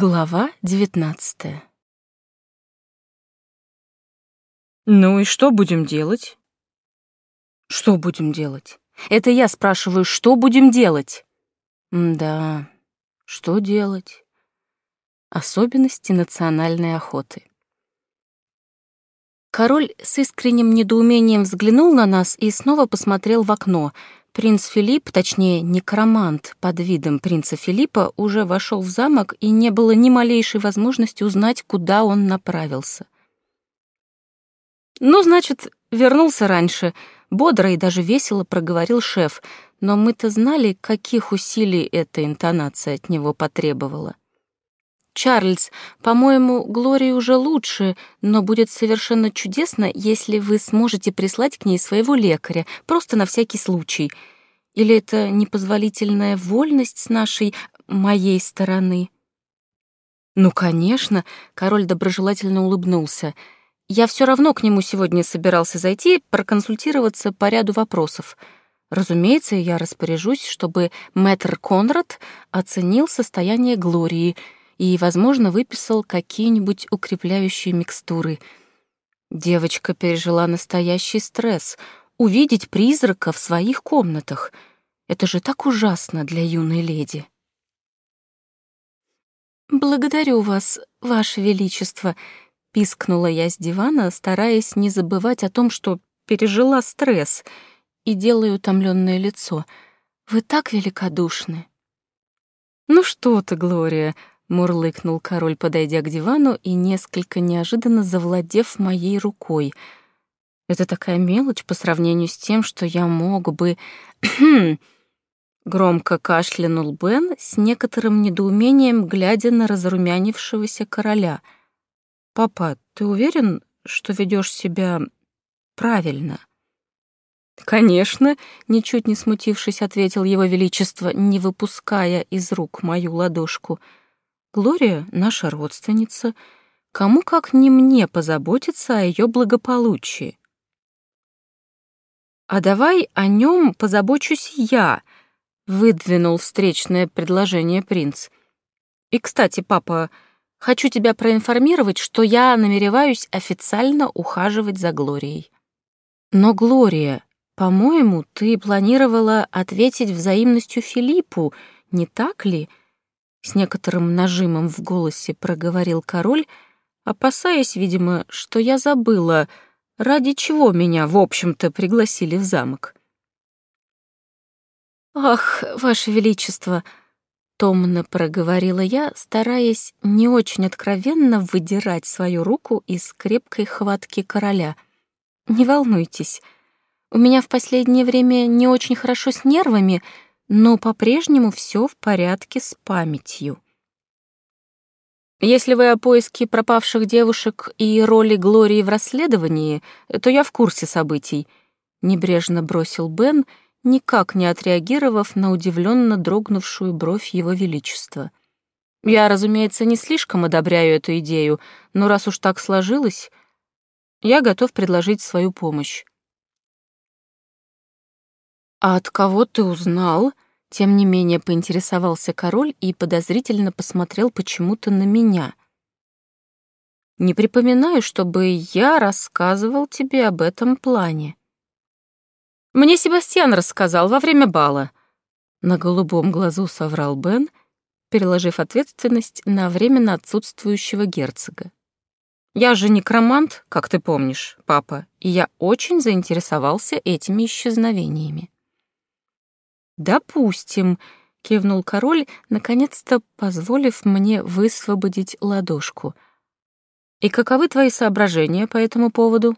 Глава девятнадцатая. Ну и что будем делать? Что будем делать? Это я спрашиваю, что будем делать? Да, что делать? Особенности национальной охоты. Король с искренним недоумением взглянул на нас и снова посмотрел в окно — Принц Филипп, точнее, некромант под видом принца Филиппа, уже вошел в замок, и не было ни малейшей возможности узнать, куда он направился. «Ну, значит, вернулся раньше», — бодро и даже весело проговорил шеф, но мы-то знали, каких усилий эта интонация от него потребовала. «Чарльз, по-моему, Глории уже лучше, но будет совершенно чудесно, если вы сможете прислать к ней своего лекаря, просто на всякий случай. Или это непозволительная вольность с нашей, моей стороны?» «Ну, конечно», — король доброжелательно улыбнулся. «Я все равно к нему сегодня собирался зайти, проконсультироваться по ряду вопросов». Разумеется, я распоряжусь, чтобы мэтр Конрад оценил состояние Глории — и, возможно, выписал какие-нибудь укрепляющие микстуры. Девочка пережила настоящий стресс. Увидеть призрака в своих комнатах — это же так ужасно для юной леди. «Благодарю вас, ваше величество», — пискнула я с дивана, стараясь не забывать о том, что пережила стресс, и делаю утомленное лицо. «Вы так великодушны». «Ну что ты, Глория», Мурлыкнул король, подойдя к дивану и несколько неожиданно завладев моей рукой. Это такая мелочь по сравнению с тем, что я мог бы... Громко кашлянул Бен с некоторым недоумением, глядя на разрумянившегося короля. «Папа, ты уверен, что ведешь себя правильно?» «Конечно», — ничуть не смутившись, ответил его величество, не выпуская из рук мою ладошку — Глория — наша родственница. Кому как не мне позаботиться о ее благополучии? А давай о нем позабочусь я, выдвинул встречное предложение принц. И, кстати, папа, хочу тебя проинформировать, что я намереваюсь официально ухаживать за Глорией. Но, Глория, по-моему, ты планировала ответить взаимностью Филиппу, не так ли? С некоторым нажимом в голосе проговорил король, опасаясь, видимо, что я забыла, ради чего меня, в общем-то, пригласили в замок. «Ах, Ваше Величество!» — томно проговорила я, стараясь не очень откровенно выдирать свою руку из крепкой хватки короля. «Не волнуйтесь, у меня в последнее время не очень хорошо с нервами», но по-прежнему все в порядке с памятью. Если вы о поиске пропавших девушек и роли Глории в расследовании, то я в курсе событий, небрежно бросил Бен, никак не отреагировав на удивленно дрогнувшую бровь его величества. Я, разумеется, не слишком одобряю эту идею, но раз уж так сложилось, я готов предложить свою помощь. «А от кого ты узнал?» Тем не менее поинтересовался король и подозрительно посмотрел почему-то на меня. «Не припоминаю, чтобы я рассказывал тебе об этом плане». «Мне Себастьян рассказал во время бала». На голубом глазу соврал Бен, переложив ответственность на временно отсутствующего герцога. «Я же некромант, как ты помнишь, папа, и я очень заинтересовался этими исчезновениями». «Допустим», — кивнул король, наконец-то позволив мне высвободить ладошку. «И каковы твои соображения по этому поводу?»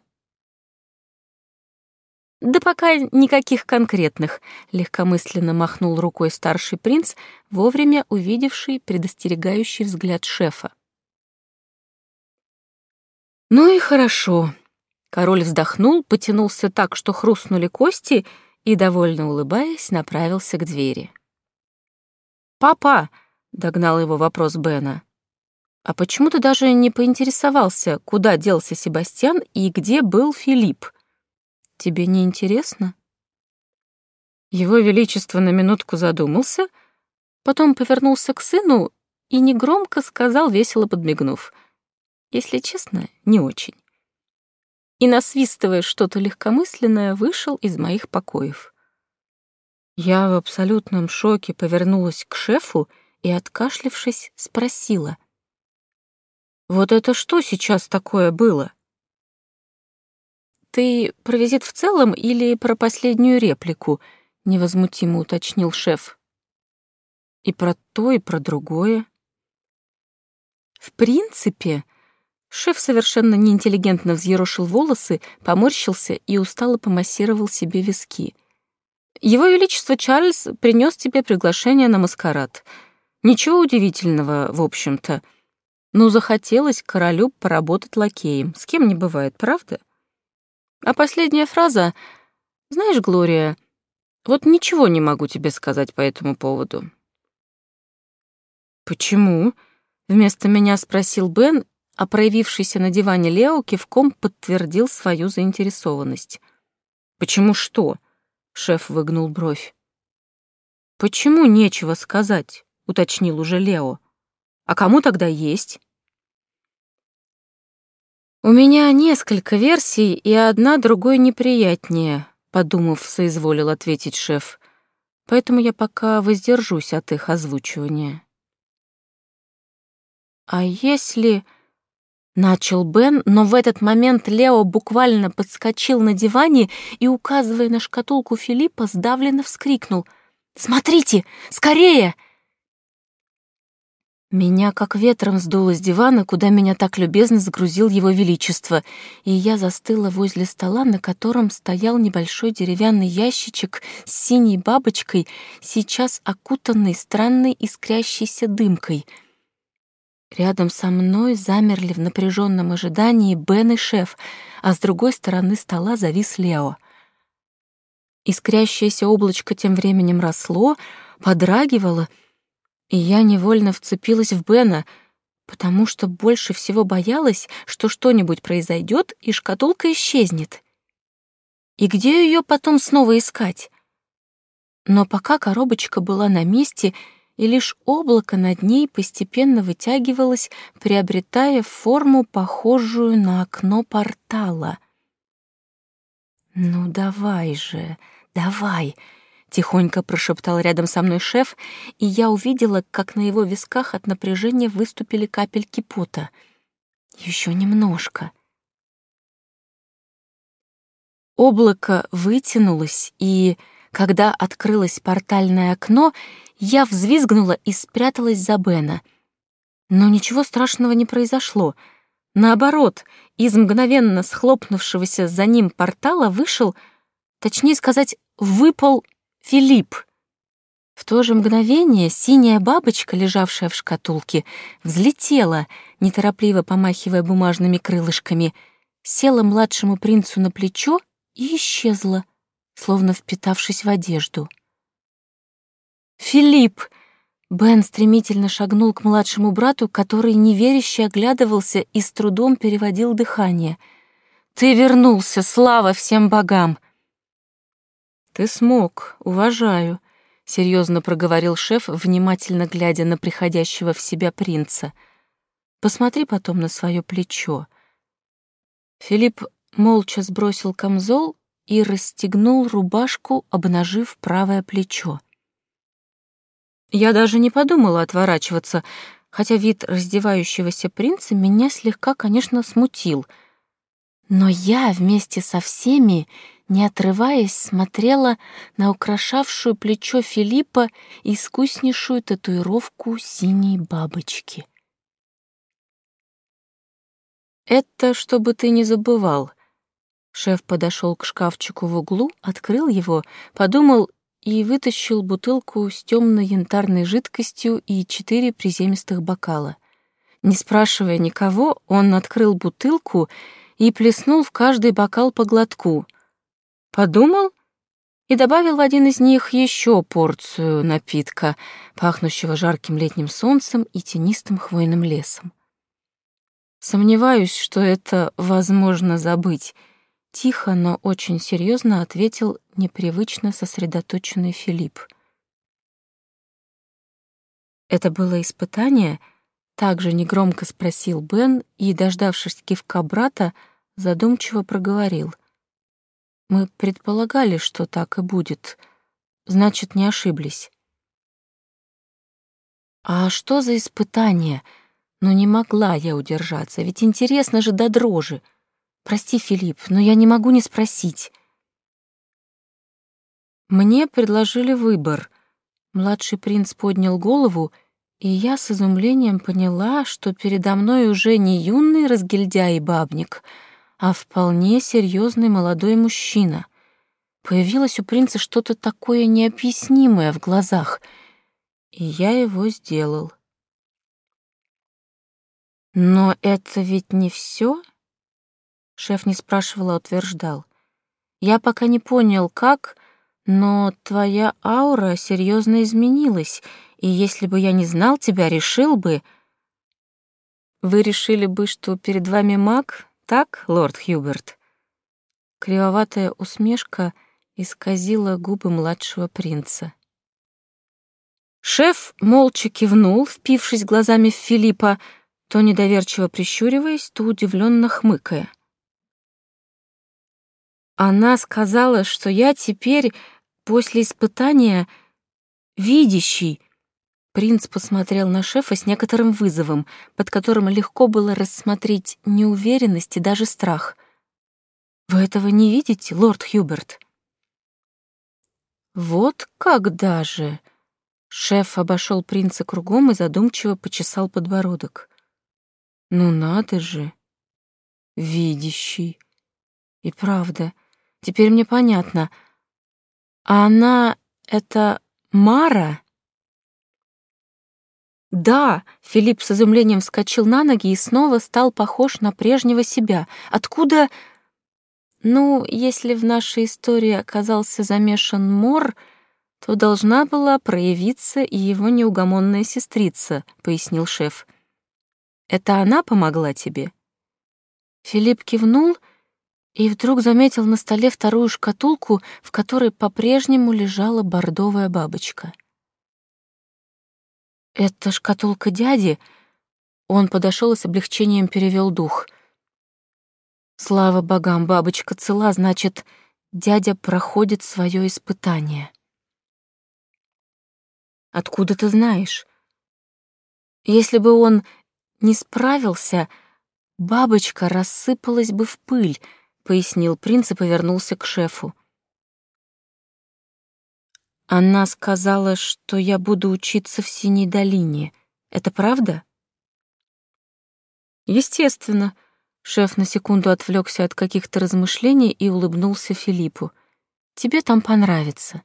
«Да пока никаких конкретных», — легкомысленно махнул рукой старший принц, вовремя увидевший предостерегающий взгляд шефа. «Ну и хорошо». Король вздохнул, потянулся так, что хрустнули кости — и, довольно улыбаясь, направился к двери. «Папа!» — догнал его вопрос Бена. «А почему ты даже не поинтересовался, куда делся Себастьян и где был Филипп? Тебе не интересно?» Его Величество на минутку задумался, потом повернулся к сыну и негромко сказал, весело подмигнув. Если честно, не очень. И, насвистывая что-то легкомысленное, вышел из моих покоев. Я в абсолютном шоке повернулась к шефу и, откашлившись, спросила. «Вот это что сейчас такое было?» «Ты про визит в целом или про последнюю реплику?» — невозмутимо уточнил шеф. «И про то, и про другое». В принципе, шеф совершенно неинтеллигентно взъерошил волосы, поморщился и устало помассировал себе виски. «Его Величество Чарльз принес тебе приглашение на маскарад. Ничего удивительного, в общем-то. Но захотелось королю поработать лакеем. С кем не бывает, правда?» А последняя фраза... Знаешь, Глория, вот ничего не могу тебе сказать по этому поводу. «Почему?» — вместо меня спросил Бен, а проявившийся на диване Лео кивком подтвердил свою заинтересованность. «Почему что?» — шеф выгнул бровь. «Почему нечего сказать?» — уточнил уже Лео. «А кому тогда есть?» «У меня несколько версий, и одна другой неприятнее», — подумав, соизволил ответить шеф. «Поэтому я пока воздержусь от их озвучивания». «А если...» — начал Бен, но в этот момент Лео буквально подскочил на диване и, указывая на шкатулку Филиппа, сдавленно вскрикнул. «Смотрите! Скорее!» Меня как ветром сдуло с дивана, куда меня так любезно загрузил его величество, и я застыла возле стола, на котором стоял небольшой деревянный ящичек с синей бабочкой, сейчас окутанный странной искрящейся дымкой. Рядом со мной замерли в напряженном ожидании Бен и шеф, а с другой стороны стола завис Лео. Искрящееся облачко тем временем росло, подрагивало — и я невольно вцепилась в Бена, потому что больше всего боялась, что что-нибудь произойдет и шкатулка исчезнет. И где ее потом снова искать? Но пока коробочка была на месте, и лишь облако над ней постепенно вытягивалось, приобретая форму, похожую на окно портала. «Ну давай же, давай!» Тихонько прошептал рядом со мной шеф, и я увидела, как на его висках от напряжения выступили капельки пота. Еще немножко. Облако вытянулось, и, когда открылось портальное окно, я взвизгнула и спряталась за Бена. Но ничего страшного не произошло. Наоборот, из мгновенно схлопнувшегося за ним портала вышел, точнее сказать, выпал Филипп!» В то же мгновение синяя бабочка, лежавшая в шкатулке, взлетела, неторопливо помахивая бумажными крылышками, села младшему принцу на плечо и исчезла, словно впитавшись в одежду. «Филипп!» Бен стремительно шагнул к младшему брату, который неверяще оглядывался и с трудом переводил дыхание. «Ты вернулся, слава всем богам!» «Ты смог, уважаю», — серьезно проговорил шеф, внимательно глядя на приходящего в себя принца. «Посмотри потом на свое плечо». Филипп молча сбросил камзол и расстегнул рубашку, обнажив правое плечо. Я даже не подумала отворачиваться, хотя вид раздевающегося принца меня слегка, конечно, смутил. Но я вместе со всеми не отрываясь, смотрела на украшавшую плечо Филиппа искуснейшую татуировку синей бабочки. «Это чтобы ты не забывал». Шеф подошел к шкафчику в углу, открыл его, подумал и вытащил бутылку с темно-янтарной жидкостью и четыре приземистых бокала. Не спрашивая никого, он открыл бутылку и плеснул в каждый бокал по глотку — Подумал и добавил в один из них еще порцию напитка, пахнущего жарким летним солнцем и тенистым хвойным лесом. Сомневаюсь, что это возможно забыть. Тихо, но очень серьезно ответил непривычно сосредоточенный Филипп. Это было испытание? Также негромко спросил Бен и, дождавшись кивка брата, задумчиво проговорил. Мы предполагали, что так и будет. Значит, не ошиблись. А что за испытание? Ну не могла я удержаться, ведь интересно же до дрожи. Прости, Филипп, но я не могу не спросить. Мне предложили выбор. Младший принц поднял голову, и я с изумлением поняла, что передо мной уже не юный разгильдяй бабник — а вполне серьезный молодой мужчина. Появилось у принца что-то такое необъяснимое в глазах, и я его сделал. Но это ведь не все? Шеф не спрашивал, а утверждал. Я пока не понял, как, но твоя аура серьезно изменилась, и если бы я не знал тебя, решил бы... Вы решили бы, что перед вами маг, так, лорд Хьюберт?» Кривоватая усмешка исказила губы младшего принца. Шеф молча кивнул, впившись глазами в Филиппа, то недоверчиво прищуриваясь, то удивленно хмыкая. Она сказала, что я теперь, после испытания, видящий, Принц посмотрел на шефа с некоторым вызовом, под которым легко было рассмотреть неуверенность и даже страх. «Вы этого не видите, лорд Хьюберт?» «Вот когда же!» Шеф обошел принца кругом и задумчиво почесал подбородок. «Ну надо же! Видящий! И правда, теперь мне понятно. А она — это Мара?» Да, Филипп с изумлением вскочил на ноги и снова стал похож на прежнего себя. Откуда... Ну, если в нашей истории оказался замешан Мор, то должна была проявиться и его неугомонная сестрица, пояснил шеф. Это она помогла тебе? Филипп кивнул и вдруг заметил на столе вторую шкатулку, в которой по-прежнему лежала бордовая бабочка. «Это шкатулка дяди?» Он подошел и с облегчением перевел дух. «Слава богам, бабочка цела, значит, дядя проходит свое испытание». «Откуда ты знаешь?» «Если бы он не справился, бабочка рассыпалась бы в пыль», — пояснил принц и повернулся к шефу. Она сказала, что я буду учиться в Синей долине. Это правда? Естественно. Шеф на секунду отвлекся от каких-то размышлений и улыбнулся Филиппу. Тебе там понравится.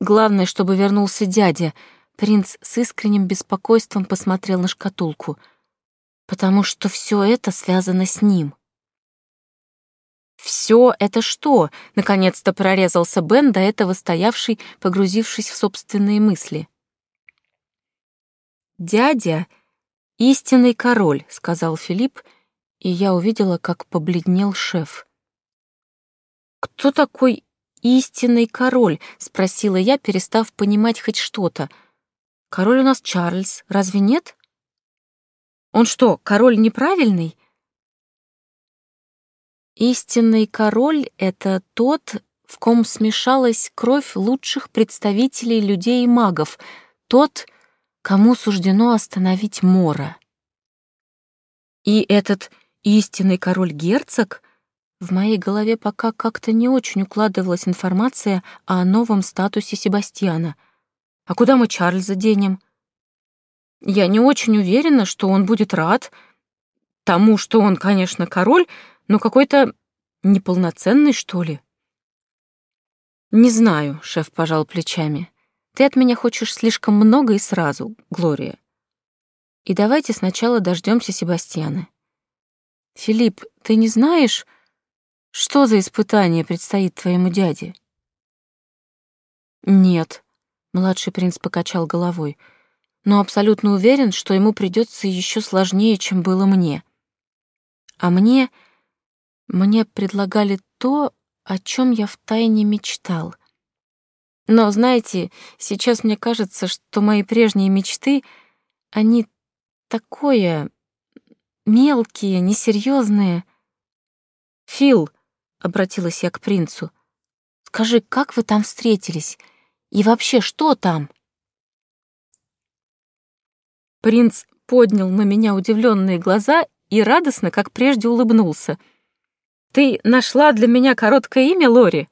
Главное, чтобы вернулся дядя. Принц с искренним беспокойством посмотрел на шкатулку, потому что все это связано с ним. «Все это что?» — наконец-то прорезался Бен, до этого стоявший, погрузившись в собственные мысли. «Дядя — истинный король», — сказал Филипп, и я увидела, как побледнел шеф. «Кто такой истинный король?» — спросила я, перестав понимать хоть что-то. «Король у нас Чарльз, разве нет?» «Он что, король неправильный?» Истинный король — это тот, в ком смешалась кровь лучших представителей людей и магов, тот, кому суждено остановить Мора. И этот истинный король-герцог в моей голове пока как-то не очень укладывалась информация о новом статусе Себастьяна. А куда мы Чарльза денем? Я не очень уверена, что он будет рад тому, что он, конечно, король, но какой-то неполноценный, что ли? Не знаю, шеф пожал плечами. Ты от меня хочешь слишком много и сразу, Глория. И давайте сначала дождемся Себастьяна. Филипп, ты не знаешь, что за испытание предстоит твоему дяде? Нет, младший принц покачал головой, но абсолютно уверен, что ему придется еще сложнее, чем было мне. А мне мне предлагали то, о чем я втайне мечтал. Но, знаете, сейчас мне кажется, что мои прежние мечты, они такое мелкие, несерьезные. Фил, обратилась я к принцу, скажи, как вы там встретились? И вообще, что там? Принц поднял на меня удивленные глаза и радостно, как прежде, улыбнулся. «Ты нашла для меня короткое имя, Лори?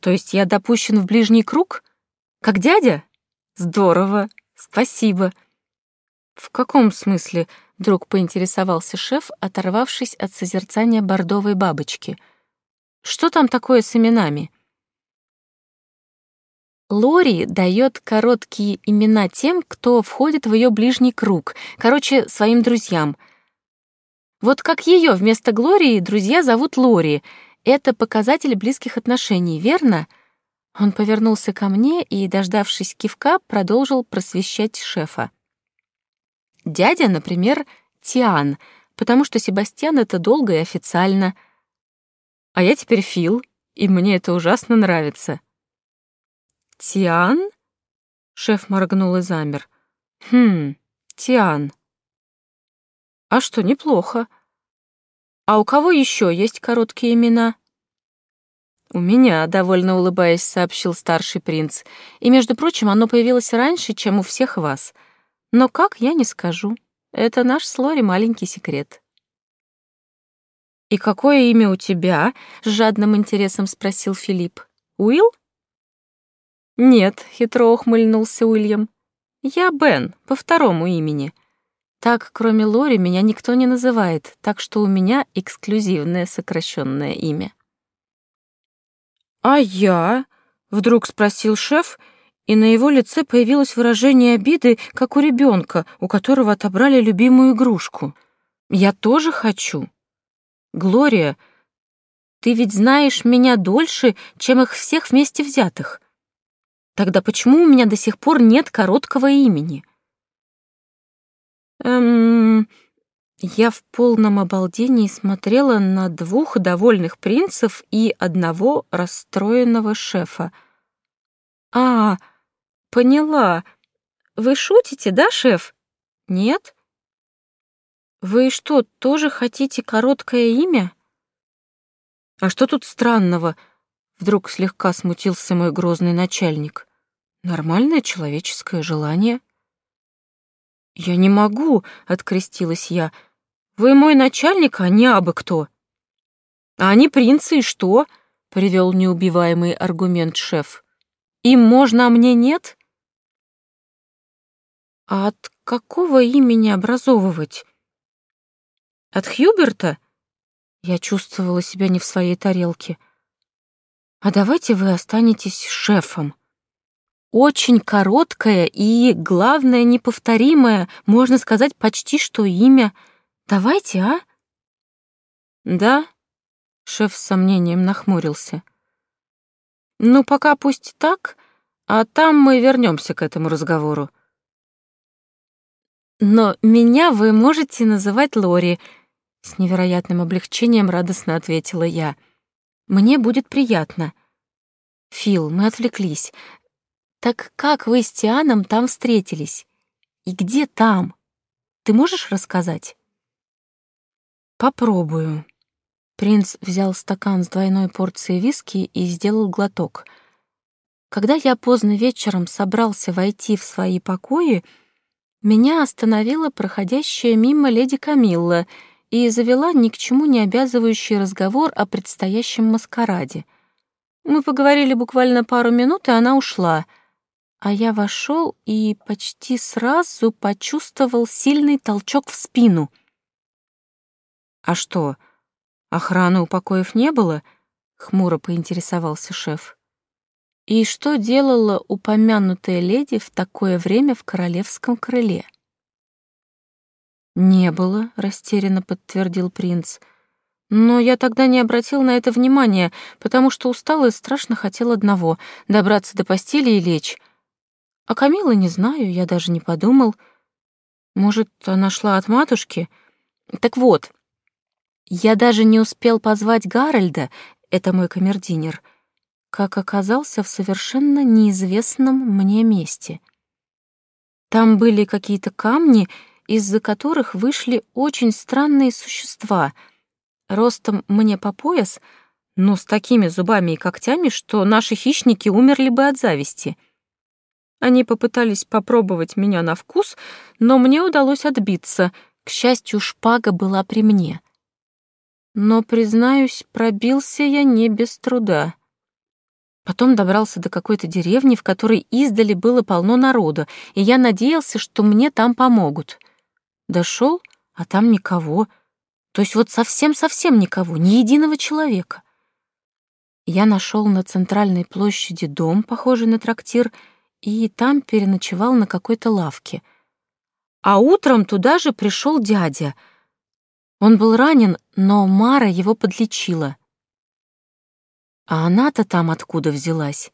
То есть я допущен в ближний круг? Как дядя? Здорово, спасибо». «В каком смысле?» — вдруг поинтересовался шеф, оторвавшись от созерцания бордовой бабочки. «Что там такое с именами?» Лори дает короткие имена тем, кто входит в ее ближний круг, короче, своим друзьям. Вот как ее вместо Глории друзья зовут Лори. Это показатель близких отношений, верно? Он повернулся ко мне и, дождавшись кивка, продолжил просвещать шефа. Дядя, например, Тиан, потому что Себастьян — это долго и официально. А я теперь Фил, и мне это ужасно нравится. «Тиан?» Шеф моргнул и замер. «Хм, Тиан. А что, неплохо. А у кого еще есть короткие имена?» «У меня», — довольно улыбаясь, сообщил старший принц. «И, между прочим, оно появилось раньше, чем у всех вас. Но как, я не скажу. Это наш с Лори маленький секрет». «И какое имя у тебя?» — с жадным интересом спросил Филипп. «Уилл?» «Нет», — хитро ухмыльнулся Уильям. «Я Бен, по второму имени. Так, кроме Лори, меня никто не называет, так что у меня эксклюзивное сокращенное имя». «А я?» — вдруг спросил шеф, и на его лице появилось выражение обиды, как у ребенка, у которого отобрали любимую игрушку. «Я тоже хочу. Глория, ты ведь знаешь меня дольше, чем их всех вместе взятых». Тогда почему у меня до сих пор нет короткого имени? Эм... Я в полном обалдении смотрела на двух довольных принцев и одного расстроенного шефа. «А, поняла. Вы шутите, да, шеф? Нет? Вы что, тоже хотите короткое имя?» «А что тут странного?» — вдруг слегка смутился мой грозный начальник. Нормальное человеческое желание. «Я не могу», — открестилась я. «Вы мой начальник, а не абы кто». «А они принцы, и что?» — привел неубиваемый аргумент шеф. «Им можно, а мне нет?» «А от какого имени образовывать?» «От Хьюберта?» Я чувствовала себя не в своей тарелке. «А давайте вы останетесь шефом», очень короткое и, главное, неповторимое, можно сказать, почти что имя. Давайте, а? Да? Шеф с сомнением нахмурился. Ну, пока пусть так, а там мы вернемся к этому разговору. Но меня вы можете называть Лори, с невероятным облегчением радостно ответила я. Мне будет приятно. Фил, мы отвлеклись. Так как вы с Тианом там встретились? И где там? Ты можешь рассказать? Попробую. Принц взял стакан с двойной порцией виски и сделал глоток. Когда я поздно вечером собрался войти в свои покои, меня остановила проходящая мимо леди Камилла и завела ни к чему не обязывающий разговор о предстоящем маскараде. Мы поговорили буквально пару минут, и она ушла — а я вошел и почти сразу почувствовал сильный толчок в спину. «А что, охраны у покоев не было?» — хмуро поинтересовался шеф. «И что делала упомянутая леди в такое время в королевском крыле?» «Не было», — растерянно подтвердил принц. «Но я тогда не обратил на это внимания, потому что устал и страшно хотел одного — добраться до постели и лечь. А Камилы не знаю, я даже не подумал. Может, она шла от матушки? Так вот, я даже не успел позвать Гарольда, это мой камердинер. как оказался в совершенно неизвестном мне месте. Там были какие-то камни, из-за которых вышли очень странные существа, ростом мне по пояс, но с такими зубами и когтями, что наши хищники умерли бы от зависти. Они попытались попробовать меня на вкус, но мне удалось отбиться. К счастью, шпага была при мне. Но, признаюсь, пробился я не без труда. Потом добрался до какой-то деревни, в которой издали было полно народа, и я надеялся, что мне там помогут. Дошел, а там никого. То есть вот совсем-совсем никого, ни единого человека. Я нашел на центральной площади дом, похожий на трактир, и там переночевал на какой-то лавке. А утром туда же пришел дядя. Он был ранен, но Мара его подлечила. А она-то там откуда взялась?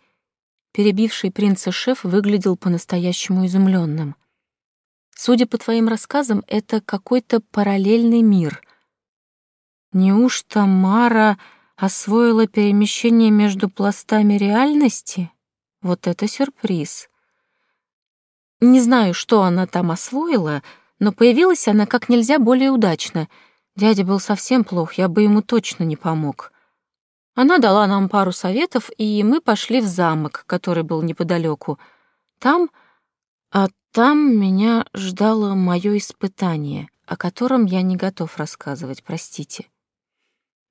Перебивший принца шеф выглядел по-настоящему изумленным. Судя по твоим рассказам, это какой-то параллельный мир. Неужто Мара освоила перемещение между пластами реальности? Вот это сюрприз. Не знаю, что она там освоила, но появилась она как нельзя более удачно. Дядя был совсем плох, я бы ему точно не помог. Она дала нам пару советов, и мы пошли в замок, который был неподалеку. Там... А там меня ждало мое испытание, о котором я не готов рассказывать, простите.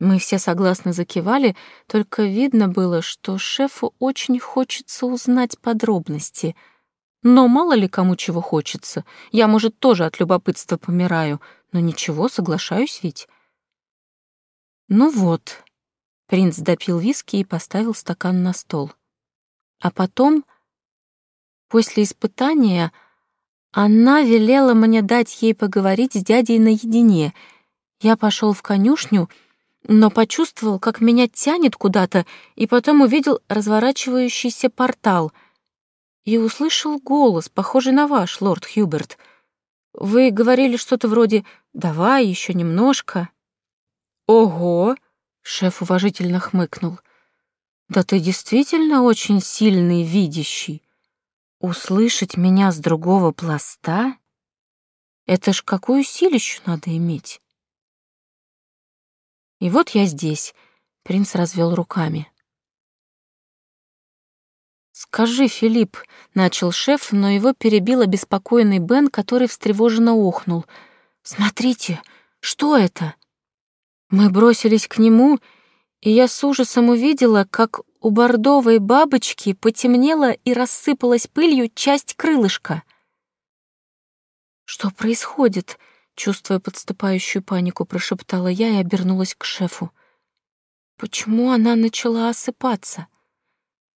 Мы все согласно закивали, только видно было, что шефу очень хочется узнать подробности. Но мало ли кому чего хочется. Я, может, тоже от любопытства помираю, но ничего, соглашаюсь ведь. Ну вот, Принц допил виски и поставил стакан на стол. А потом, после испытания, она велела мне дать ей поговорить с дядей наедине. Я пошел в конюшню, но почувствовал, как меня тянет куда-то, и потом увидел разворачивающийся портал и услышал голос, похожий на ваш, лорд Хьюберт. Вы говорили что-то вроде «давай, еще немножко». «Ого!» Шеф уважительно хмыкнул. «Да ты действительно очень сильный видящий. Услышать меня с другого пласта? Это ж какую силищу надо иметь?» И вот я здесь, — принц развел руками. «Скажи, Филипп», — начал шеф, но его перебил обеспокоенный Бен, который встревоженно охнул. «Смотрите, что это?» Мы бросились к нему, и я с ужасом увидела, как у бордовой бабочки потемнела и рассыпалась пылью часть крылышка. «Что происходит?» — чувствуя подступающую панику, прошептала я и обернулась к шефу. «Почему она начала осыпаться?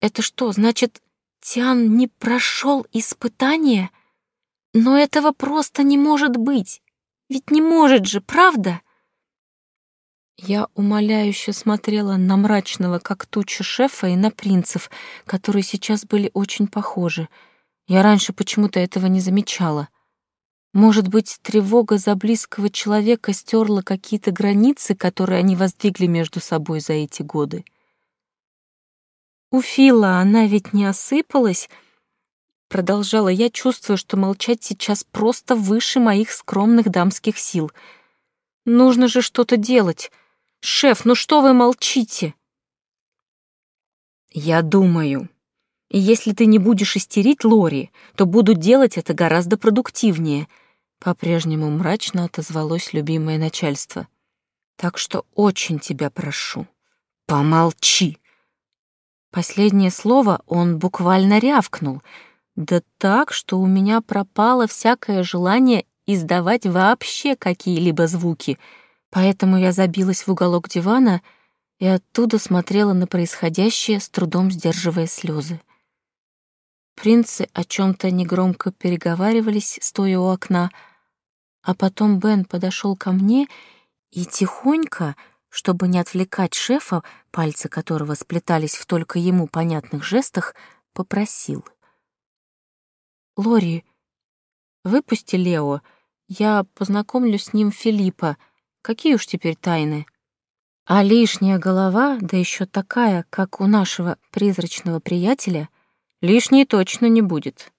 Это что, значит, Тиан не прошел испытание? Но этого просто не может быть. Ведь не может же, правда?» Я умоляюще смотрела на мрачного, как туча шефа, и на принцев, которые сейчас были очень похожи. Я раньше почему-то этого не замечала. Может быть, тревога за близкого человека стерла какие-то границы, которые они воздвигли между собой за эти годы. У Фила она ведь не осыпалась, продолжала я, чувствуя, что молчать сейчас просто выше моих скромных дамских сил. Нужно же что-то делать. «Шеф, ну что вы молчите?» «Я думаю. И если ты не будешь истерить Лори, то буду делать это гораздо продуктивнее», по-прежнему мрачно отозвалось любимое начальство. «Так что очень тебя прошу, помолчи!» Последнее слово он буквально рявкнул, да так, что у меня пропало всякое желание издавать вообще какие-либо звуки — Поэтому я забилась в уголок дивана и оттуда смотрела на происходящее, с трудом сдерживая слезы. Принцы о чем то негромко переговаривались, стоя у окна, а потом Бен подошел ко мне и тихонько, чтобы не отвлекать шефа, пальцы которого сплетались в только ему понятных жестах, попросил. «Лори, выпусти Лео, я познакомлю с ним Филиппа, Какие уж теперь тайны? А лишняя голова, да еще такая, как у нашего призрачного приятеля, лишней точно не будет.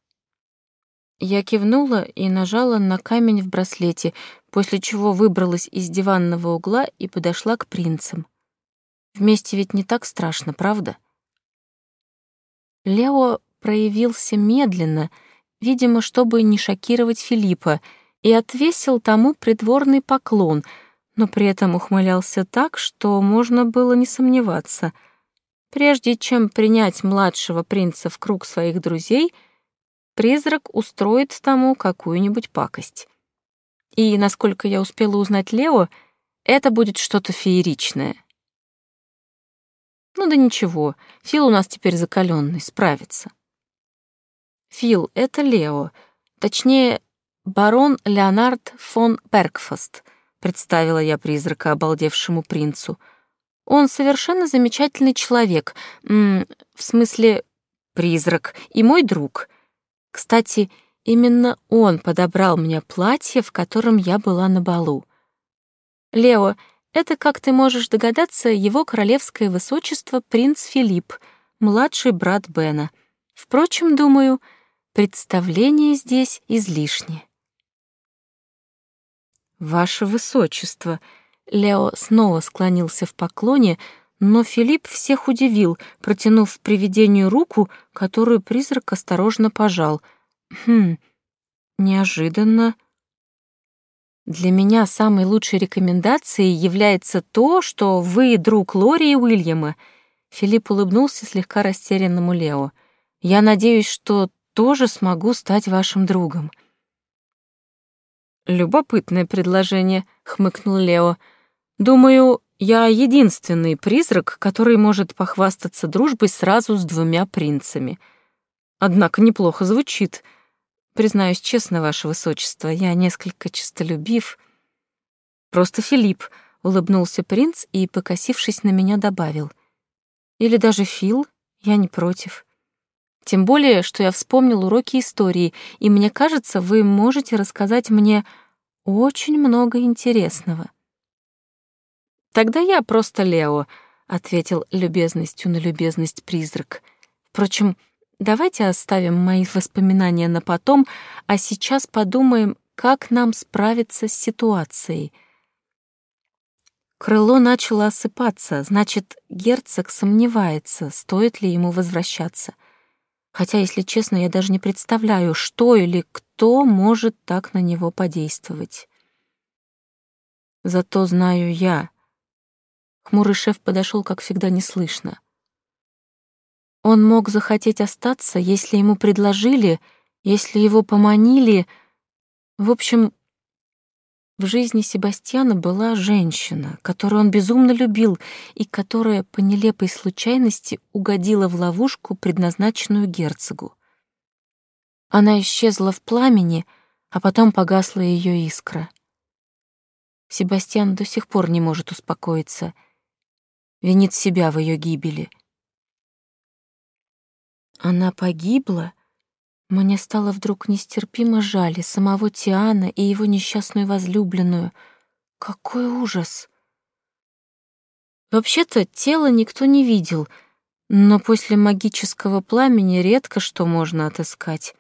Я кивнула и нажала на камень в браслете, после чего выбралась из диванного угла и подошла к принцам. Вместе ведь не так страшно, правда? Лео проявился медленно, видимо, чтобы не шокировать Филиппа, и отвесил тому придворный поклон, но при этом ухмылялся так, что можно было не сомневаться. Прежде чем принять младшего принца в круг своих друзей — призрак устроит тому какую-нибудь пакость. И, насколько я успела узнать Лео, это будет что-то фееричное. Ну да ничего, Фил у нас теперь закаленный, справится. Фил — это Лео, точнее, барон Леонард фон Беркфаст, представила я призрака обалдевшему принцу. Он совершенно замечательный человек, м -м, в смысле призрак, и мой друг — кстати, именно он подобрал мне платье, в котором я была на балу. Лео, это, как ты можешь догадаться, его королевское высочество принц Филипп, младший брат Бена. Впрочем, думаю, представление здесь излишне. «Ваше высочество!» Лео снова склонился в поклоне, но Филипп всех удивил, протянув привидению руку, которую призрак осторожно пожал. Хм, неожиданно. Для меня самой лучшей рекомендацией является то, что вы друг Лори и Уильяма. Филипп улыбнулся слегка растерянному Лео. Я надеюсь, что тоже смогу стать вашим другом. Любопытное предложение, хмыкнул Лео. Думаю, я единственный призрак, который может похвастаться дружбой сразу с двумя принцами. Однако неплохо звучит. Признаюсь честно, ваше высочество, я несколько честолюбив. Просто Филипп, — улыбнулся принц и, покосившись на меня, добавил. Или даже Фил, я не против. Тем более, что я вспомнил уроки истории, и мне кажется, вы можете рассказать мне очень много интересного. Тогда я просто Лео, ответил любезностью на любезность призрак. Впрочем, давайте оставим мои воспоминания на потом, а сейчас подумаем, как нам справиться с ситуацией. Крыло начало осыпаться, значит, герцог сомневается, стоит ли ему возвращаться. Хотя, если честно, я даже не представляю, что или кто может так на него подействовать. Зато знаю я, Хмурый шеф подошел, как всегда, неслышно. Он мог захотеть остаться, если ему предложили, если его поманили. В общем, в жизни Себастьяна была женщина, которую он безумно любил и которая по нелепой случайности угодила в ловушку, предназначенную герцогу. Она исчезла в пламени, а потом погасла ее искра. Себастьян до сих пор не может успокоиться — винит себя в ее гибели. Она погибла? Мне стало вдруг нестерпимо жаль самого Тиана и его несчастную возлюбленную. Какой ужас! Вообще-то тело никто не видел, но после магического пламени редко что можно отыскать.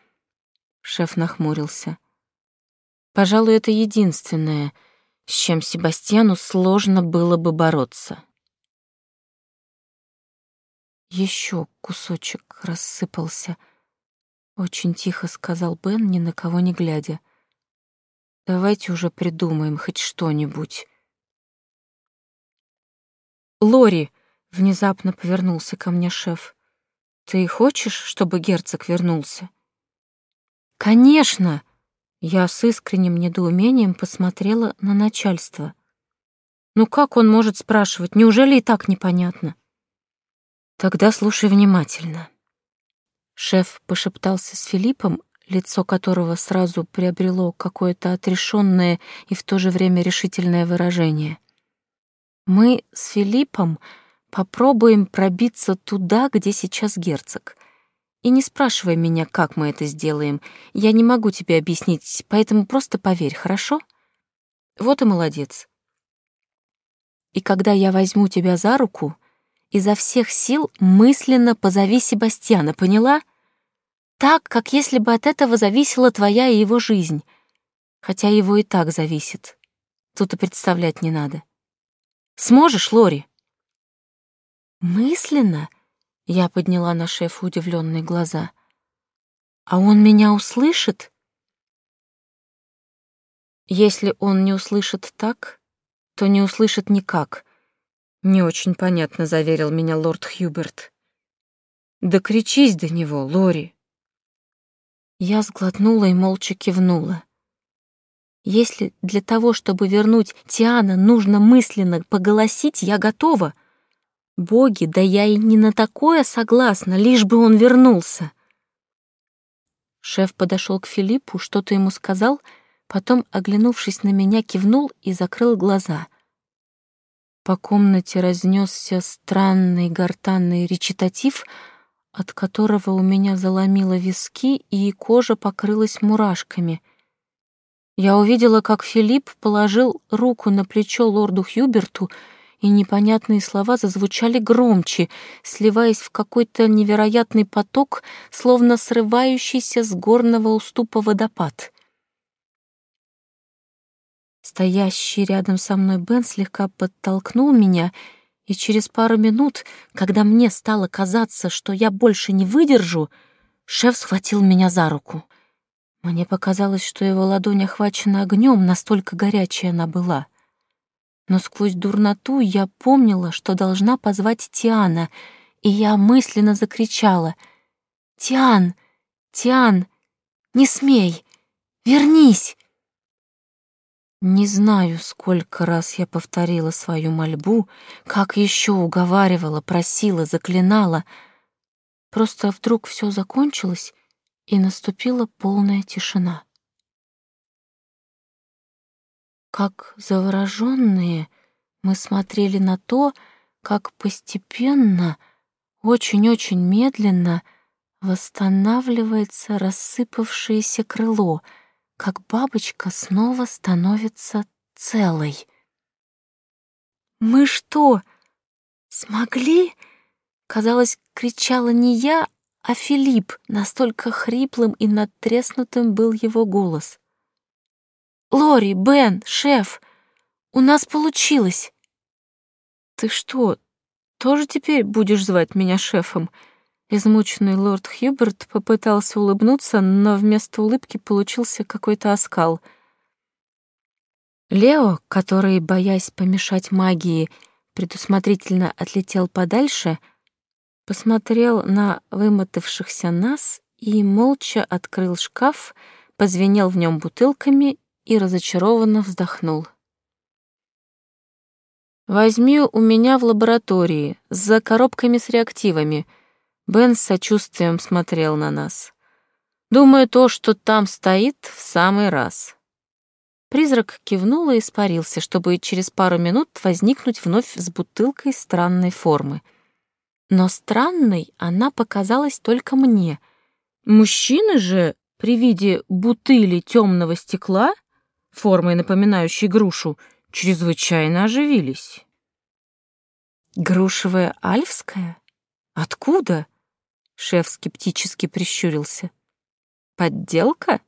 Шеф нахмурился. Пожалуй, это единственное, с чем Себастьяну сложно было бы бороться. Еще кусочек рассыпался. Очень тихо сказал Бен, ни на кого не глядя. Давайте уже придумаем хоть что-нибудь. Лори, внезапно повернулся ко мне шеф. Ты хочешь, чтобы герцог вернулся? Конечно. Я с искренним недоумением посмотрела на начальство. Ну как он может спрашивать? Неужели и так непонятно? Тогда слушай внимательно. Шеф пошептался с Филиппом, лицо которого сразу приобрело какое-то отрешенное и в то же время решительное выражение. Мы с Филиппом попробуем пробиться туда, где сейчас герцог. И не спрашивай меня, как мы это сделаем. Я не могу тебе объяснить, поэтому просто поверь, хорошо? Вот и молодец. И когда я возьму тебя за руку, изо всех сил мысленно позови Себастьяна, поняла? Так, как если бы от этого зависела твоя и его жизнь. Хотя его и так зависит. Тут и представлять не надо. Сможешь, Лори? Мысленно? Я подняла на шефа удивленные глаза. А он меня услышит? Если он не услышит так, то не услышит никак. Не очень понятно заверил меня лорд Хьюберт. Да кричись до него, Лори. Я сглотнула и молча кивнула. Если для того, чтобы вернуть Тиана, нужно мысленно поголосить, я готова. Боги, да я и не на такое согласна, лишь бы он вернулся. Шеф подошел к Филиппу, что-то ему сказал, потом, оглянувшись на меня, кивнул и закрыл глаза. По комнате разнесся странный гортанный речитатив, от которого у меня заломило виски, и кожа покрылась мурашками. Я увидела, как Филипп положил руку на плечо лорду Хьюберту, и непонятные слова зазвучали громче, сливаясь в какой-то невероятный поток, словно срывающийся с горного уступа водопад. Стоящий рядом со мной Бен слегка подтолкнул меня, и через пару минут, когда мне стало казаться, что я больше не выдержу, шеф схватил меня за руку. Мне показалось, что его ладонь охвачена огнем, настолько горячая она была — но сквозь дурноту я помнила, что должна позвать Тиана, и я мысленно закричала «Тиан! Тиан! Не смей! Вернись!» Не знаю, сколько раз я повторила свою мольбу, как еще уговаривала, просила, заклинала. Просто вдруг все закончилось, и наступила полная тишина. Как завороженные мы смотрели на то, как постепенно, очень-очень медленно восстанавливается рассыпавшееся крыло, как бабочка снова становится целой. «Мы что, смогли?» Казалось, кричала не я, а Филипп, настолько хриплым и надтреснутым был его голос. Лори, Бен, шеф, у нас получилось. Ты что, тоже теперь будешь звать меня шефом? Измученный лорд Хьюберт попытался улыбнуться, но вместо улыбки получился какой-то оскал. Лео, который, боясь помешать магии, предусмотрительно отлетел подальше, посмотрел на вымотавшихся нас и молча открыл шкаф, позвенел в нем бутылками и разочарованно вздохнул. «Возьми у меня в лаборатории, за коробками с реактивами». Бен с сочувствием смотрел на нас. «Думаю, то, что там стоит, в самый раз». Призрак кивнул и испарился, чтобы через пару минут возникнуть вновь с бутылкой странной формы. Но странной она показалась только мне. Мужчины же при виде бутыли темного стекла формой напоминающей грушу, чрезвычайно оживились. «Грушевая альфская? Откуда?» Шеф скептически прищурился. «Подделка?»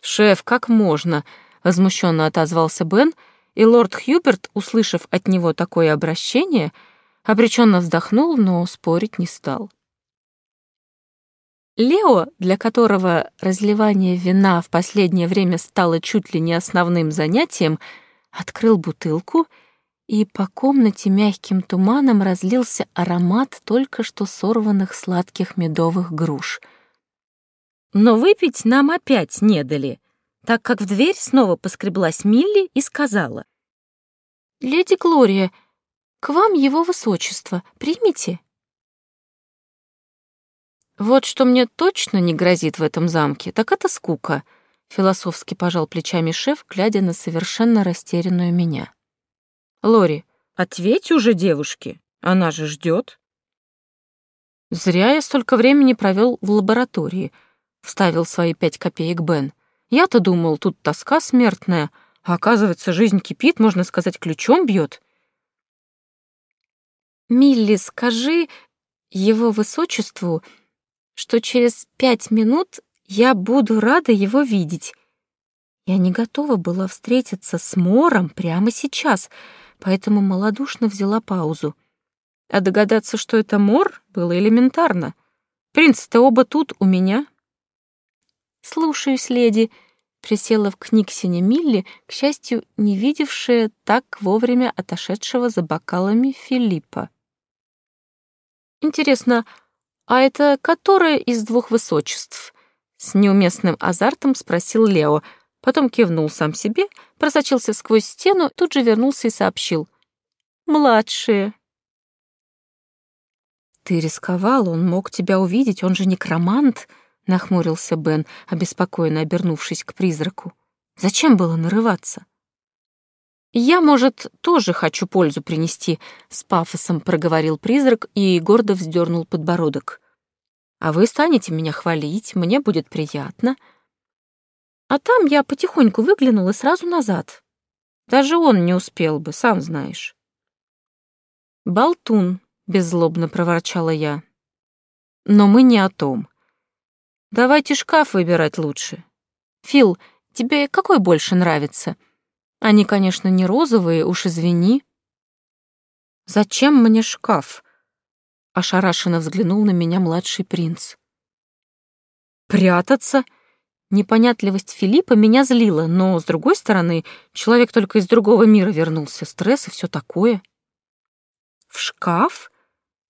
«Шеф, как можно?» — возмущенно отозвался Бен, и лорд Хьюберт, услышав от него такое обращение, обреченно вздохнул, но спорить не стал. Лео, для которого разливание вина в последнее время стало чуть ли не основным занятием, открыл бутылку, и по комнате мягким туманом разлился аромат только что сорванных сладких медовых груш. Но выпить нам опять не дали, так как в дверь снова поскреблась Милли и сказала. «Леди Глория, к вам его высочество, примите?» Вот что мне точно не грозит в этом замке, так это скука, философски пожал плечами шеф, глядя на совершенно растерянную меня. Лори, ответь уже девушке, она же ждет. Зря я столько времени провел в лаборатории, вставил свои пять копеек Бен. Я-то думал, тут тоска смертная, а оказывается, жизнь кипит, можно сказать, ключом бьет. Милли, скажи его высочеству, что через пять минут я буду рада его видеть. Я не готова была встретиться с Мором прямо сейчас, поэтому малодушно взяла паузу. А догадаться, что это Мор, было элементарно. Принц-то оба тут, у меня. «Слушаюсь, леди», — присела в книгсине Милли, к счастью, не видевшая так вовремя отошедшего за бокалами Филиппа. «Интересно, а это которое из двух высочеств?» С неуместным азартом спросил Лео, потом кивнул сам себе, просочился сквозь стену, тут же вернулся и сообщил. «Младшие». «Ты рисковал, он мог тебя увидеть, он же некромант», — нахмурился Бен, обеспокоенно обернувшись к призраку. «Зачем было нарываться?» «Я, может, тоже хочу пользу принести», — с пафосом проговорил призрак и гордо вздернул подбородок а вы станете меня хвалить, мне будет приятно. А там я потихоньку выглянула сразу назад. Даже он не успел бы, сам знаешь. «Болтун», — беззлобно проворчала я. «Но мы не о том. Давайте шкаф выбирать лучше. Фил, тебе какой больше нравится? Они, конечно, не розовые, уж извини». «Зачем мне шкаф?» Ошарашенно взглянул на меня младший принц. «Прятаться?» Непонятливость Филиппа меня злила, но, с другой стороны, человек только из другого мира вернулся, стресс и все такое. «В шкаф?»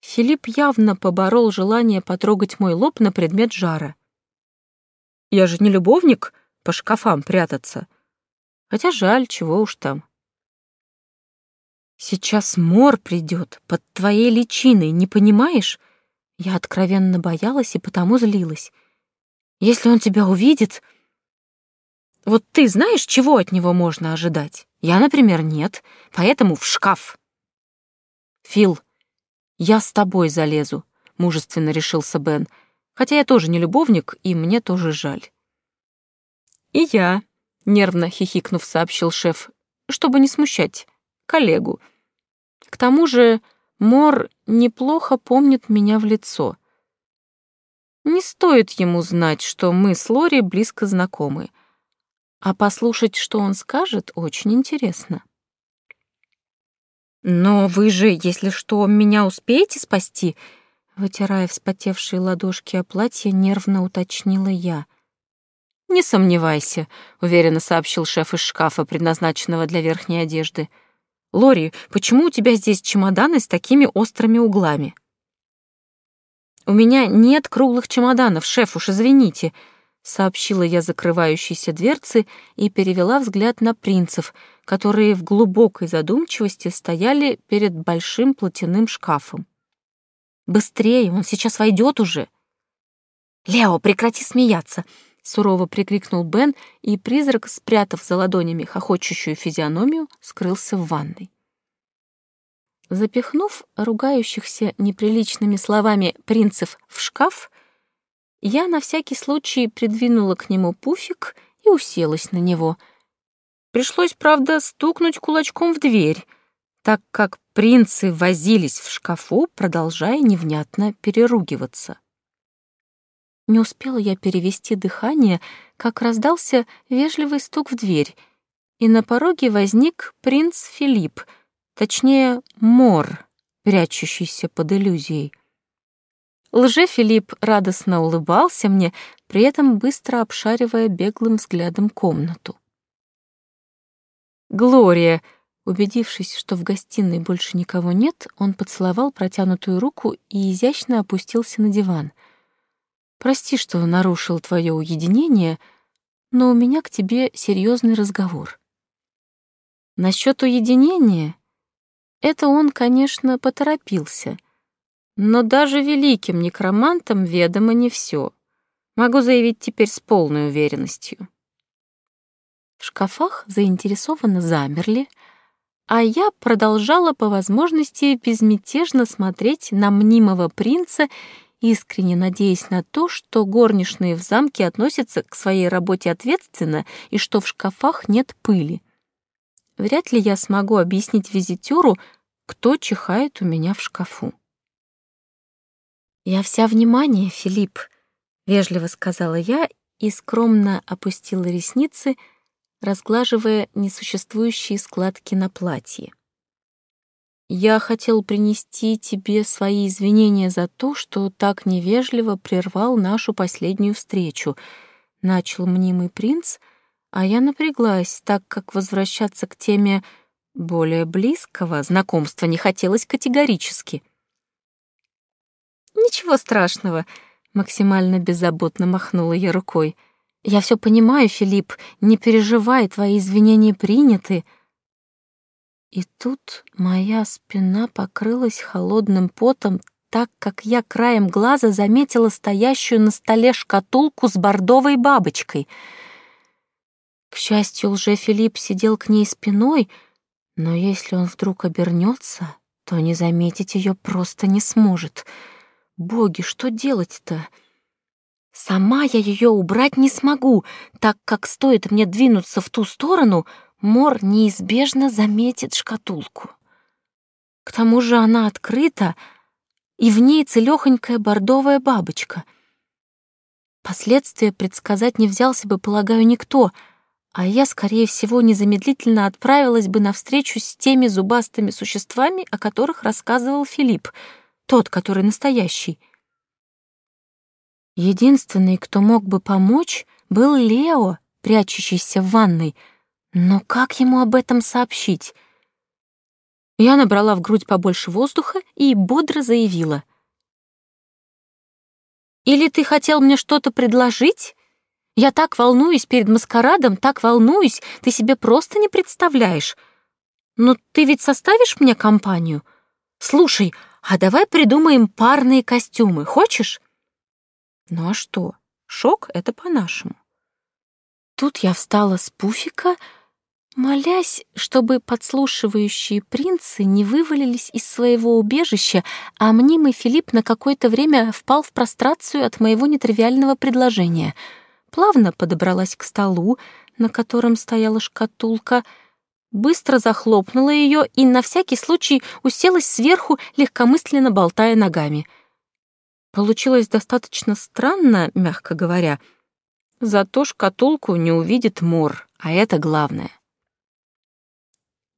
Филипп явно поборол желание потрогать мой лоб на предмет жара. «Я же не любовник по шкафам прятаться. Хотя жаль, чего уж там. Сейчас мор придет под твоей личиной, не понимаешь? Я откровенно боялась и потому злилась. Если он тебя увидит... Вот ты знаешь, чего от него можно ожидать? Я, например, нет, поэтому в шкаф. Фил, я с тобой залезу, мужественно решился Бен, хотя я тоже не любовник, и мне тоже жаль. И я, нервно хихикнув, сообщил шеф, чтобы не смущать коллегу. К тому же Мор неплохо помнит меня в лицо. Не стоит ему знать, что мы с Лори близко знакомы. А послушать, что он скажет, очень интересно. «Но вы же, если что, меня успеете спасти?» Вытирая вспотевшие ладошки о платье, нервно уточнила я. «Не сомневайся», — уверенно сообщил шеф из шкафа, предназначенного для верхней одежды. «Лори, почему у тебя здесь чемоданы с такими острыми углами?» «У меня нет круглых чемоданов, шеф, уж извините», — сообщила я закрывающейся дверцы и перевела взгляд на принцев, которые в глубокой задумчивости стояли перед большим платяным шкафом. «Быстрее, он сейчас войдет уже!» «Лео, прекрати смеяться!» сурово прикрикнул Бен, и призрак, спрятав за ладонями хохочущую физиономию, скрылся в ванной. Запихнув ругающихся неприличными словами принцев в шкаф, я на всякий случай придвинула к нему пуфик и уселась на него. Пришлось, правда, стукнуть кулачком в дверь, так как принцы возились в шкафу, продолжая невнятно переругиваться. Не успела я перевести дыхание, как раздался вежливый стук в дверь, и на пороге возник принц Филипп, точнее, Мор, прячущийся под иллюзией. Лже-Филипп радостно улыбался мне, при этом быстро обшаривая беглым взглядом комнату. «Глория!» Убедившись, что в гостиной больше никого нет, он поцеловал протянутую руку и изящно опустился на диван — Прости, что нарушил твое уединение, но у меня к тебе серьезный разговор. Насчет уединения это он, конечно, поторопился, но даже великим некромантам ведомо не все. Могу заявить теперь с полной уверенностью. В шкафах заинтересованно замерли, а я продолжала по возможности безмятежно смотреть на мнимого принца искренне надеясь на то, что горничные в замке относятся к своей работе ответственно и что в шкафах нет пыли. Вряд ли я смогу объяснить визитеру, кто чихает у меня в шкафу. «Я вся внимание, Филипп», — вежливо сказала я и скромно опустила ресницы, разглаживая несуществующие складки на платье. «Я хотел принести тебе свои извинения за то, что так невежливо прервал нашу последнюю встречу», — начал мнимый принц, а я напряглась, так как возвращаться к теме более близкого знакомства не хотелось категорически. «Ничего страшного», — максимально беззаботно махнула я рукой. «Я все понимаю, Филипп, не переживай, твои извинения приняты». И тут моя спина покрылась холодным потом, так как я краем глаза заметила стоящую на столе шкатулку с бордовой бабочкой. К счастью, лже-Филипп сидел к ней спиной, но если он вдруг обернется, то не заметить ее просто не сможет — Боги, что делать-то? Сама я ее убрать не смогу, так как стоит мне двинуться в ту сторону, Мор неизбежно заметит шкатулку. К тому же она открыта, и в ней целёхонькая бордовая бабочка. Последствия предсказать не взялся бы, полагаю, никто, а я, скорее всего, незамедлительно отправилась бы навстречу с теми зубастыми существами, о которых рассказывал Филипп — тот, который настоящий. Единственный, кто мог бы помочь, был Лео, прячущийся в ванной. Но как ему об этом сообщить? Я набрала в грудь побольше воздуха и бодро заявила. «Или ты хотел мне что-то предложить? Я так волнуюсь перед маскарадом, так волнуюсь, ты себе просто не представляешь. Но ты ведь составишь мне компанию? Слушай, а давай придумаем парные костюмы, хочешь? Ну а что? Шок — это по-нашему. Тут я встала с пуфика, молясь, чтобы подслушивающие принцы не вывалились из своего убежища, а мнимый Филипп на какое-то время впал в прострацию от моего нетривиального предложения. Плавно подобралась к столу, на котором стояла шкатулка — быстро захлопнула ее и на всякий случай уселась сверху, легкомысленно болтая ногами. Получилось достаточно странно, мягко говоря. Зато шкатулку не увидит Мор, а это главное.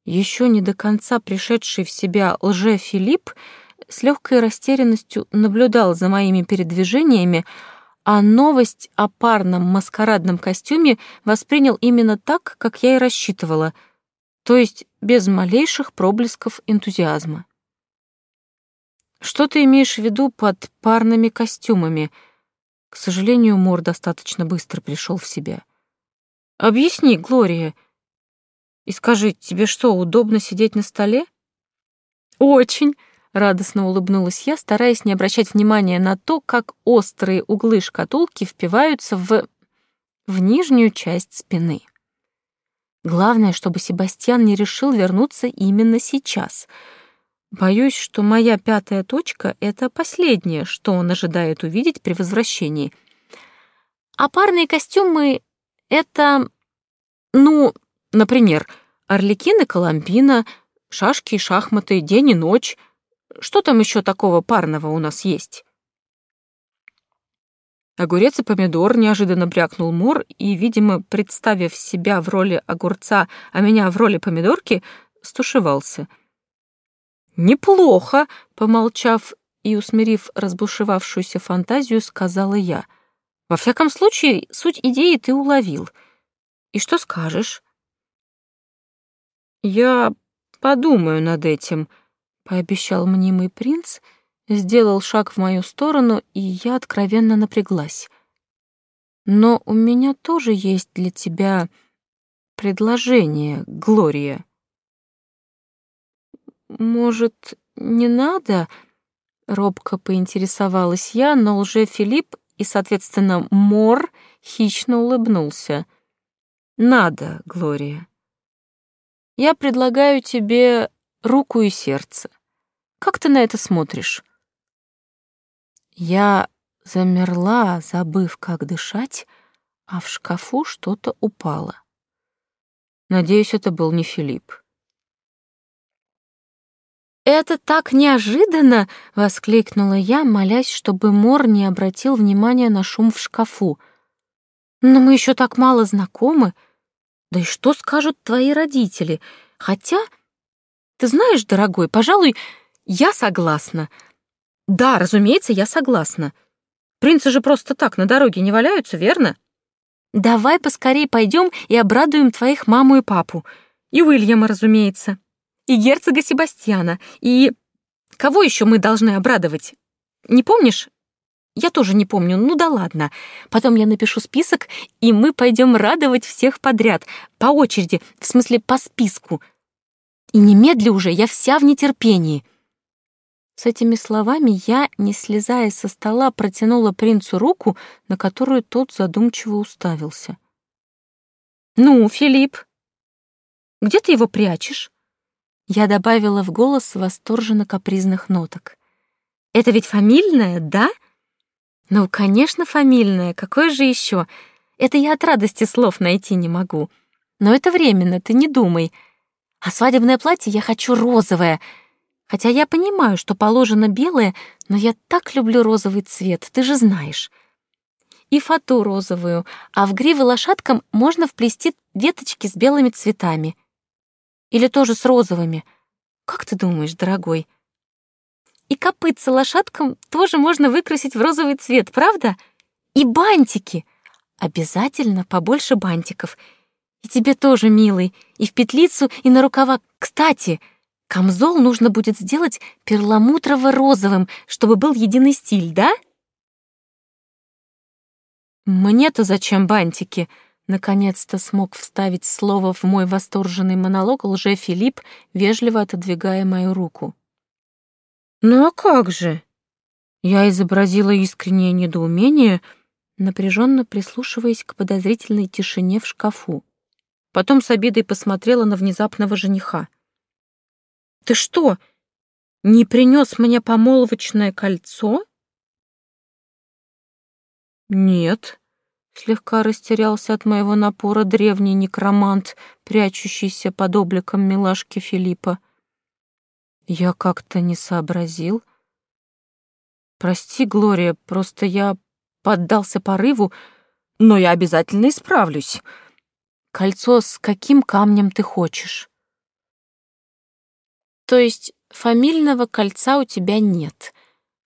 Еще не до конца пришедший в себя лже-Филипп с легкой растерянностью наблюдал за моими передвижениями, а новость о парном маскарадном костюме воспринял именно так, как я и рассчитывала — то есть без малейших проблесков энтузиазма. Что ты имеешь в виду под парными костюмами? К сожалению, Мор достаточно быстро пришел в себя. Объясни, Глория. И скажи, тебе что, удобно сидеть на столе? Очень, радостно улыбнулась я, стараясь не обращать внимания на то, как острые углы шкатулки впиваются в в нижнюю часть спины. Главное, чтобы Себастьян не решил вернуться именно сейчас. Боюсь, что моя пятая точка — это последнее, что он ожидает увидеть при возвращении. А парные костюмы — это, ну, например, орликин и коломбина, шашки и шахматы, день и ночь. Что там еще такого парного у нас есть? Огурец и помидор неожиданно брякнул Мур и, видимо, представив себя в роли огурца, а меня в роли помидорки, стушевался. «Неплохо», — помолчав и усмирив разбушевавшуюся фантазию, сказала я. «Во всяком случае, суть идеи ты уловил. И что скажешь?» «Я подумаю над этим», — пообещал мнимый принц, — сделал шаг в мою сторону, и я откровенно напряглась. «Но у меня тоже есть для тебя предложение, Глория». «Может, не надо?» — робко поинтересовалась я, но уже Филипп и, соответственно, Мор хищно улыбнулся. «Надо, Глория. Я предлагаю тебе руку и сердце. Как ты на это смотришь?» Я замерла, забыв, как дышать, а в шкафу что-то упало. Надеюсь, это был не Филипп. «Это так неожиданно!» — воскликнула я, молясь, чтобы Мор не обратил внимания на шум в шкафу. «Но мы еще так мало знакомы. Да и что скажут твои родители? Хотя, ты знаешь, дорогой, пожалуй, я согласна. Да, разумеется, я согласна. Принцы же просто так на дороге не валяются, верно? Давай поскорей пойдем и обрадуем твоих маму и папу. И Уильяма, разумеется и герцога Себастьяна, и... Кого еще мы должны обрадовать? Не помнишь? Я тоже не помню, ну да ладно. Потом я напишу список, и мы пойдем радовать всех подряд, по очереди, в смысле по списку. И немедли уже, я вся в нетерпении. С этими словами я, не слезая со стола, протянула принцу руку, на которую тот задумчиво уставился. «Ну, Филипп, где ты его прячешь?» Я добавила в голос восторженно капризных ноток. «Это ведь фамильное, да?» «Ну, конечно, фамильное. Какое же еще? Это я от радости слов найти не могу. Но это временно, ты не думай. А свадебное платье я хочу розовое. Хотя я понимаю, что положено белое, но я так люблю розовый цвет, ты же знаешь. И фату розовую, а в гривы лошадкам можно вплести веточки с белыми цветами. Или тоже с розовыми? Как ты думаешь, дорогой? И копытца лошадкам тоже можно выкрасить в розовый цвет, правда? И бантики. Обязательно побольше бантиков. И тебе тоже, милый, и в петлицу, и на рукава. Кстати, камзол нужно будет сделать перламутрово-розовым, чтобы был единый стиль, да? Мне-то зачем бантики? Наконец-то смог вставить слово в мой восторженный монолог лже-Филипп, вежливо отодвигая мою руку. «Ну а как же?» Я изобразила искреннее недоумение, напряженно прислушиваясь к подозрительной тишине в шкафу. Потом с обидой посмотрела на внезапного жениха. «Ты что, не принес мне помолвочное кольцо?» «Нет», Слегка растерялся от моего напора древний некромант, прячущийся под обликом милашки Филиппа. Я как-то не сообразил. Прости, Глория, просто я поддался порыву, но я обязательно исправлюсь. Кольцо с каким камнем ты хочешь? То есть фамильного кольца у тебя нет,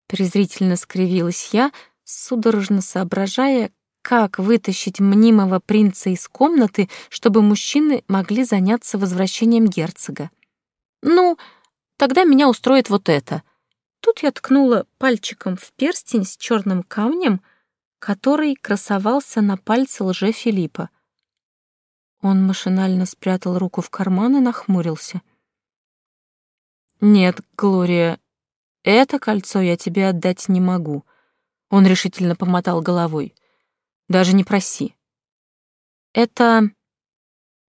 презрительно скривилась я, судорожно соображая, как вытащить мнимого принца из комнаты, чтобы мужчины могли заняться возвращением герцога. Ну, тогда меня устроит вот это. Тут я ткнула пальчиком в перстень с черным камнем, который красовался на пальце лже Филиппа. Он машинально спрятал руку в карман и нахмурился. «Нет, Глория, это кольцо я тебе отдать не могу», — он решительно помотал головой. Даже не проси. Это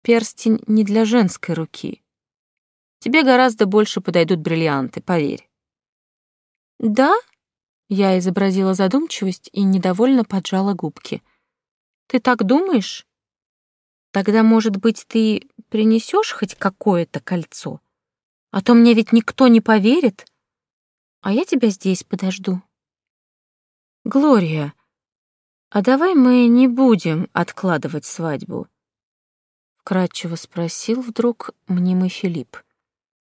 перстень не для женской руки. Тебе гораздо больше подойдут бриллианты, поверь. Да? Я изобразила задумчивость и недовольно поджала губки. Ты так думаешь? Тогда, может быть, ты принесешь хоть какое-то кольцо? А то мне ведь никто не поверит. А я тебя здесь подожду. Глория, «А давай мы не будем откладывать свадьбу?» Вкратчиво спросил вдруг мнимый Филипп.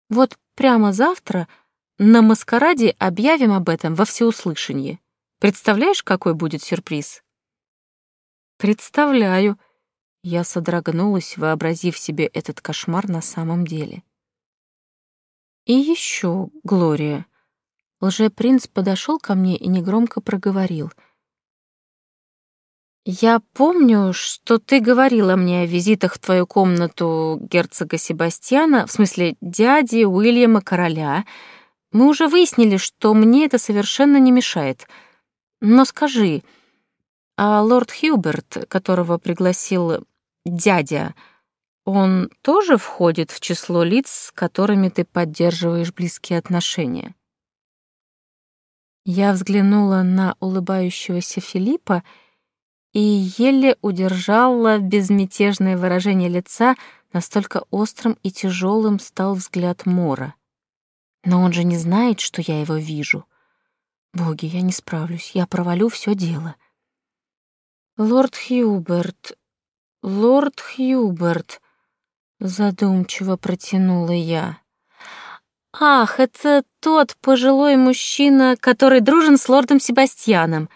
«Вот прямо завтра на маскараде объявим об этом во всеуслышание. Представляешь, какой будет сюрприз?» «Представляю», — я содрогнулась, вообразив себе этот кошмар на самом деле. «И еще, Глория». Лжепринц подошел ко мне и негромко проговорил — «Я помню, что ты говорила мне о визитах в твою комнату герцога Себастьяна, в смысле дяди Уильяма Короля. Мы уже выяснили, что мне это совершенно не мешает. Но скажи, а лорд Хьюберт, которого пригласил дядя, он тоже входит в число лиц, с которыми ты поддерживаешь близкие отношения?» Я взглянула на улыбающегося Филиппа и еле удержала безмятежное выражение лица, настолько острым и тяжелым стал взгляд Мора. Но он же не знает, что я его вижу. Боги, я не справлюсь, я провалю все дело. Лорд Хьюберт, лорд Хьюберт, задумчиво протянула я. Ах, это тот пожилой мужчина, который дружен с лордом Себастьяном.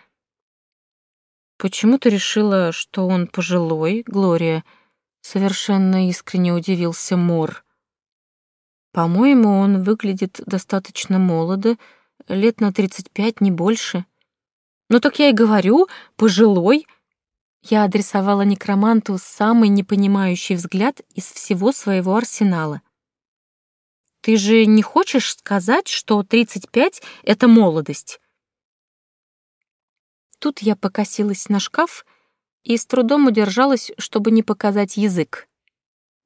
Почему ты решила, что он пожилой, Глория? Совершенно искренне удивился Мор. По-моему, он выглядит достаточно молодо, лет на тридцать пять, не больше. Ну так я и говорю, пожилой. Я адресовала некроманту самый непонимающий взгляд из всего своего арсенала. Ты же не хочешь сказать, что тридцать пять — это молодость? Тут я покосилась на шкаф и с трудом удержалась, чтобы не показать язык.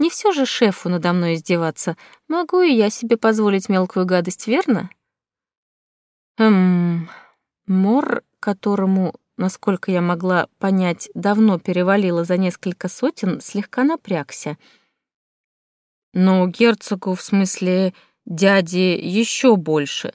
Не все же шефу надо мной издеваться. Могу и я себе позволить мелкую гадость, верно? Эм, Мор, которому, насколько я могла понять, давно перевалило за несколько сотен, слегка напрягся. Но герцогу, в смысле дяди, еще больше.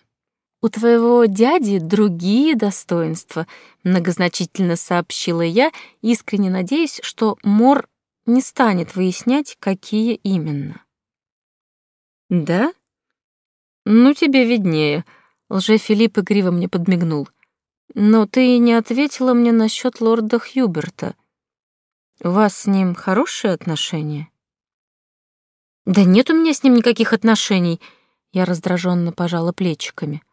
«У твоего дяди другие достоинства», — многозначительно сообщила я, искренне надеясь, что Мор не станет выяснять, какие именно. «Да? Ну, тебе виднее», — лже-Филипп игриво мне подмигнул. «Но ты не ответила мне насчет лорда Хьюберта. У вас с ним хорошие отношения?» «Да нет у меня с ним никаких отношений», — я раздраженно пожала плечиками.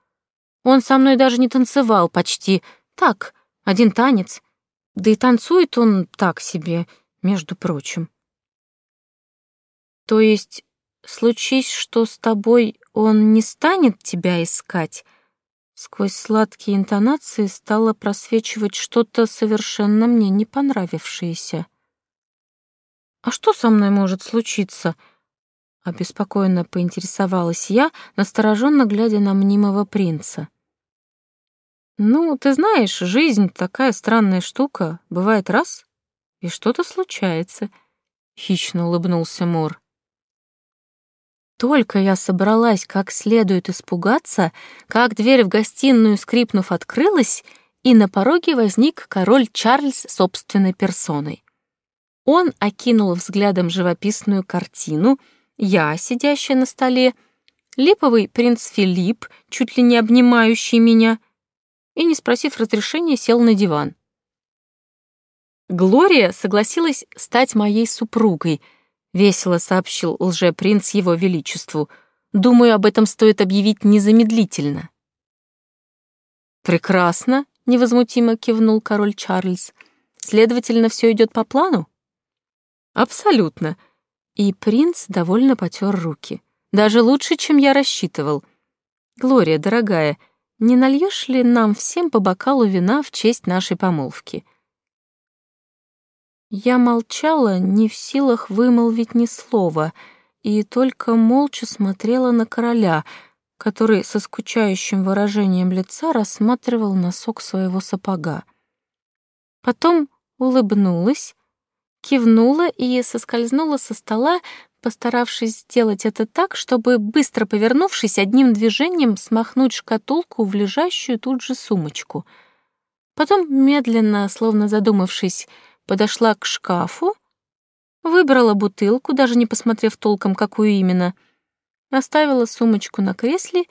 «Он со мной даже не танцевал почти. Так, один танец. Да и танцует он так себе, между прочим. То есть, случись, что с тобой он не станет тебя искать, сквозь сладкие интонации стало просвечивать что-то совершенно мне не понравившееся. А что со мной может случиться? Обеспокоенно поинтересовалась я, настороженно глядя на мнимого принца. Ну, ты знаешь, жизнь такая странная штука, бывает раз и что-то случается», — хищно улыбнулся Мор. Только я собралась как следует испугаться, как дверь в гостиную, скрипнув, открылась, и на пороге возник король Чарльз собственной персоной. Он окинул взглядом живописную картину, я, сидящая на столе, липовый принц Филипп, чуть ли не обнимающий меня, и, не спросив разрешения, сел на диван. Глория согласилась стать моей супругой, весело сообщил лжепринц его величеству. Думаю, об этом стоит объявить незамедлительно. Прекрасно, невозмутимо кивнул король Чарльз. Следовательно, все идет по плану? Абсолютно. И принц довольно потер руки. Даже лучше, чем я рассчитывал. Глория, дорогая, не нальешь ли нам всем по бокалу вина в честь нашей помолвки? Я молчала, не в силах вымолвить ни слова, и только молча смотрела на короля, который со скучающим выражением лица рассматривал носок своего сапога. Потом улыбнулась, кивнула и соскользнула со стола, постаравшись сделать это так, чтобы, быстро повернувшись, одним движением смахнуть шкатулку в лежащую тут же сумочку. Потом, медленно, словно задумавшись, подошла к шкафу, выбрала бутылку, даже не посмотрев толком, какую именно, оставила сумочку на кресле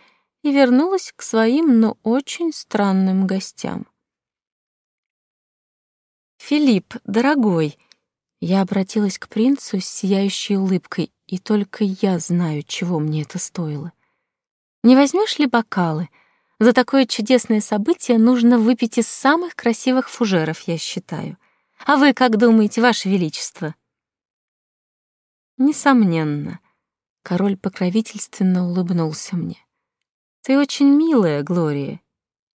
и вернулась к своим, но очень странным гостям. «Филипп, дорогой!» Я обратилась к принцу с сияющей улыбкой, и только я знаю, чего мне это стоило. «Не возьмешь ли бокалы? За такое чудесное событие нужно выпить из самых красивых фужеров, я считаю». А вы как думаете, Ваше Величество?» «Несомненно», — король покровительственно улыбнулся мне. «Ты очень милая, Глория,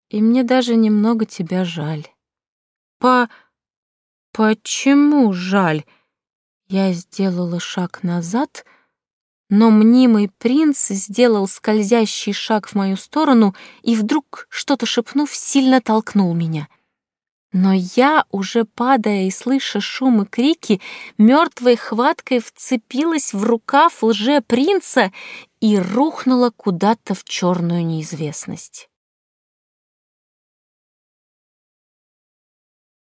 и мне даже немного тебя жаль». «По... почему жаль?» Я сделала шаг назад, но мнимый принц сделал скользящий шаг в мою сторону и вдруг, что-то шепнув, сильно толкнул меня — Но я, уже падая и слыша шум и крики, мертвой хваткой вцепилась в рукав лже-принца и рухнула куда-то в черную неизвестность.